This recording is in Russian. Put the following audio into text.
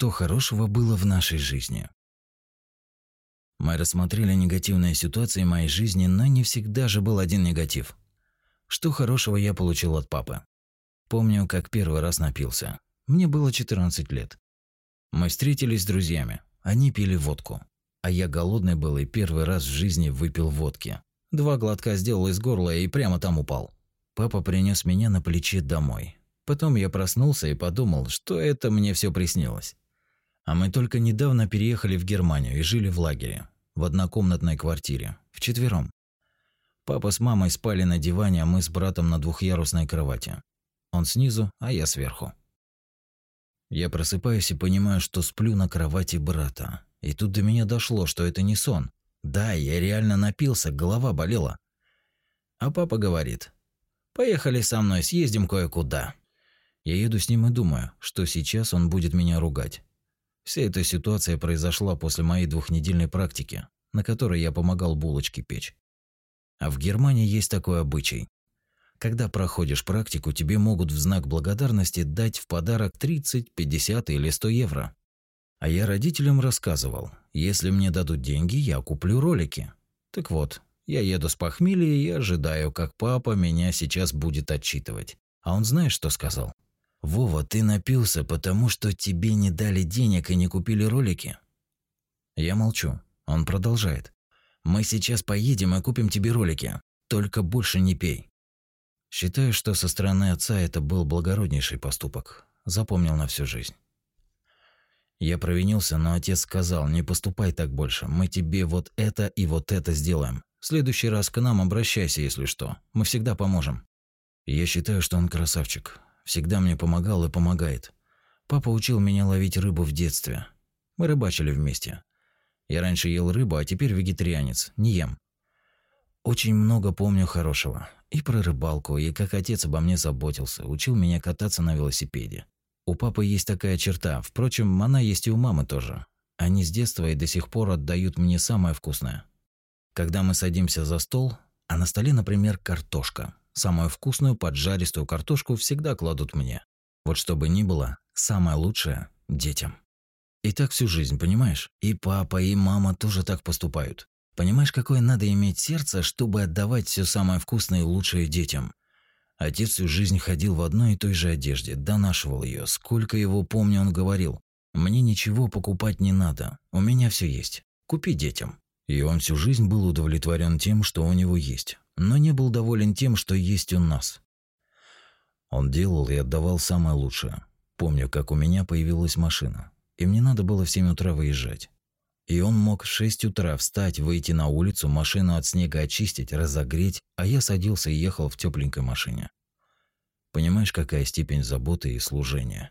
что хорошего было в нашей жизни. Мы рассмотрели негативные ситуации моей жизни, но не всегда же был один негатив. Что хорошего я получил от папы? Помню, как первый раз напился. Мне было 14 лет. Мы встретились с друзьями. Они пили водку. А я голодный был и первый раз в жизни выпил водки. Два глотка сделал из горла и прямо там упал. Папа принес меня на плече домой. Потом я проснулся и подумал, что это мне все приснилось. А мы только недавно переехали в Германию и жили в лагере, в однокомнатной квартире, вчетвером. Папа с мамой спали на диване, а мы с братом на двухъярусной кровати. Он снизу, а я сверху. Я просыпаюсь и понимаю, что сплю на кровати брата. И тут до меня дошло, что это не сон. Да, я реально напился, голова болела. А папа говорит, «Поехали со мной, съездим кое-куда». Я еду с ним и думаю, что сейчас он будет меня ругать. Вся эта ситуация произошла после моей двухнедельной практики, на которой я помогал булочки печь. А в Германии есть такой обычай. Когда проходишь практику, тебе могут в знак благодарности дать в подарок 30, 50 или 100 евро. А я родителям рассказывал, если мне дадут деньги, я куплю ролики. Так вот, я еду с похмелья и ожидаю, как папа меня сейчас будет отчитывать. А он знаешь, что сказал? «Вова, ты напился, потому что тебе не дали денег и не купили ролики?» Я молчу. Он продолжает. «Мы сейчас поедем и купим тебе ролики. Только больше не пей. Считаю, что со стороны отца это был благороднейший поступок. Запомнил на всю жизнь. Я провинился, но отец сказал, не поступай так больше, мы тебе вот это и вот это сделаем. В следующий раз к нам обращайся, если что. Мы всегда поможем. Я считаю, что он красавчик. Всегда мне помогал и помогает. Папа учил меня ловить рыбу в детстве. Мы рыбачили вместе. Я раньше ел рыбу, а теперь вегетарианец, не ем. Очень много помню хорошего. И про рыбалку, и как отец обо мне заботился, учил меня кататься на велосипеде. У папы есть такая черта, впрочем, она есть и у мамы тоже. Они с детства и до сих пор отдают мне самое вкусное. Когда мы садимся за стол, а на столе, например, картошка. Самую вкусную поджаристую картошку всегда кладут мне. Вот чтобы ни было, самое лучшее – детям. И так всю жизнь, понимаешь? И папа, и мама тоже так поступают. Понимаешь, какое надо иметь сердце, чтобы отдавать все самое вкусное и лучшее детям? Отец всю жизнь ходил в одной и той же одежде, донашивал ее. Сколько его помню, он говорил: "Мне ничего покупать не надо. У меня все есть. Купи детям". И он всю жизнь был удовлетворен тем, что у него есть, но не был доволен тем, что есть у нас. Он делал и отдавал самое лучшее. Помню, как у меня появилась машина, и мне надо было в 7 утра выезжать. И он мог в 6 утра встать, выйти на улицу, машину от снега очистить, разогреть, а я садился и ехал в тепленькой машине. Понимаешь, какая степень заботы и служения?